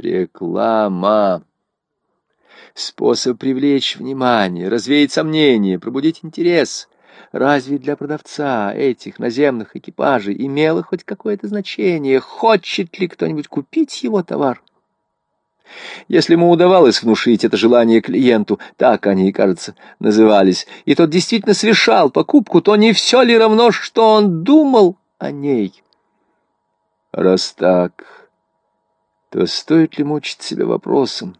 Реклама. Способ привлечь внимание, развеять сомнения, пробудить интерес. Разве для продавца этих наземных экипажей имело хоть какое-то значение, хочет ли кто-нибудь купить его товар? Если ему удавалось внушить это желание клиенту, так они, кажется, назывались, и тот действительно совершал покупку, то не все ли равно, что он думал о ней? Раз так, то стоит ли мучить себя вопросом,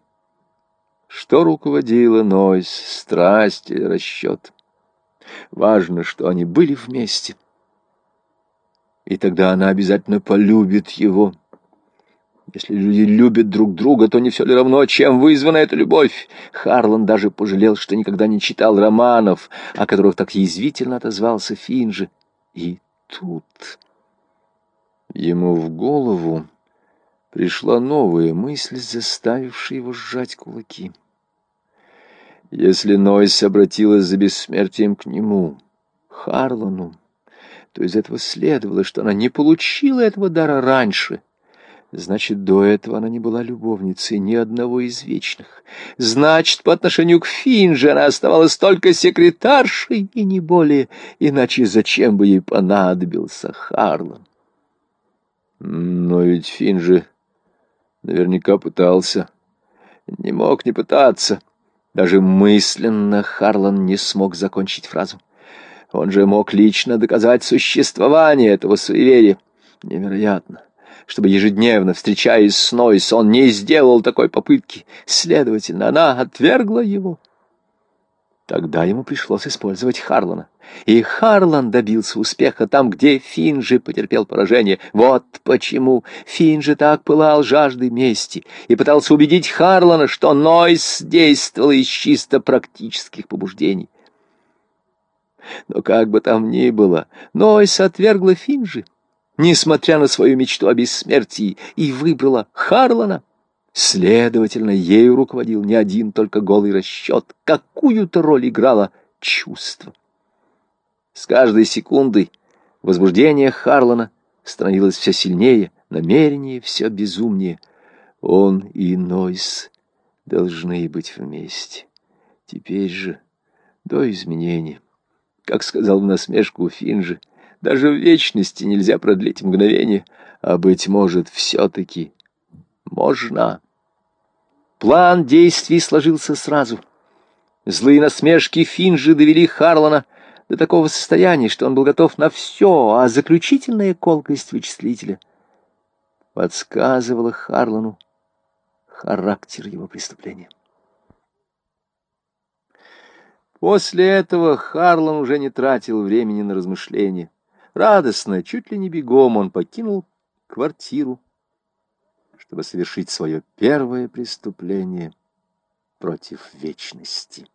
что руководило Нойс, страсть или расчет? Важно, что они были вместе. И тогда она обязательно полюбит его. Если люди любят друг друга, то не все ли равно, чем вызвана эта любовь? Харлан даже пожалел, что никогда не читал романов, о которых так язвительно отозвался Финджи. И тут ему в голову пришла новая мысль, заставившая его сжать кулаки. Если Нойс обратилась за бессмертием к нему, Харлану, то из этого следовало, что она не получила этого дара раньше — Значит, до этого она не была любовницей ни одного из вечных. Значит, по отношению к Финже она оставалась только секретаршей и не более. Иначе зачем бы ей понадобился Харлан? Но ведь Финже наверняка пытался. Не мог не пытаться. Даже мысленно Харлан не смог закончить фразу. Он же мог лично доказать существование этого суеверия. Невероятно чтобы ежедневно, встречаясь с Нойс, он не сделал такой попытки. Следовательно, она отвергла его. Тогда ему пришлось использовать Харлана. И Харлан добился успеха там, где Финджи потерпел поражение. Вот почему Финджи так пылал жаждой мести и пытался убедить Харлана, что Нойс действовал из чисто практических побуждений. Но как бы там ни было, Нойс отвергла Финджи несмотря на свою мечту о бессмертии, и выбрала Харлана. Следовательно, ею руководил не один только голый расчет, какую-то роль играло чувство. С каждой секундой возбуждение Харлана становилось все сильнее, намерение все безумнее. Он и Нойс должны быть вместе. Теперь же, до изменения, как сказал в насмешку Финджи, даже в вечности нельзя продлить мгновение, а, быть может, все-таки можно. План действий сложился сразу. Злые насмешки Финжи довели Харлана до такого состояния, что он был готов на все, а заключительная колкость вычислителя подсказывала Харлану характер его преступления. После этого Харлан уже не тратил времени на размышления. Радостно, чуть ли не бегом, он покинул квартиру, чтобы совершить свое первое преступление против вечности.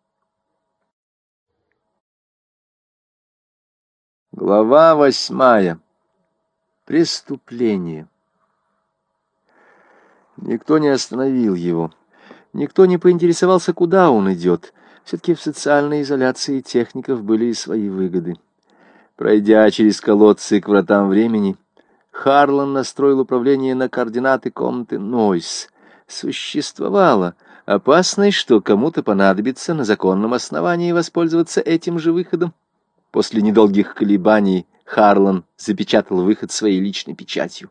Глава восьмая. Преступление. Никто не остановил его. Никто не поинтересовался, куда он идет. Все-таки в социальной изоляции техников были и свои выгоды. Пройдя через колодцы к вратам времени, Харлан настроил управление на координаты комнаты Нойс. Существовала опасность, что кому-то понадобится на законном основании воспользоваться этим же выходом. После недолгих колебаний Харлан запечатал выход своей личной печатью.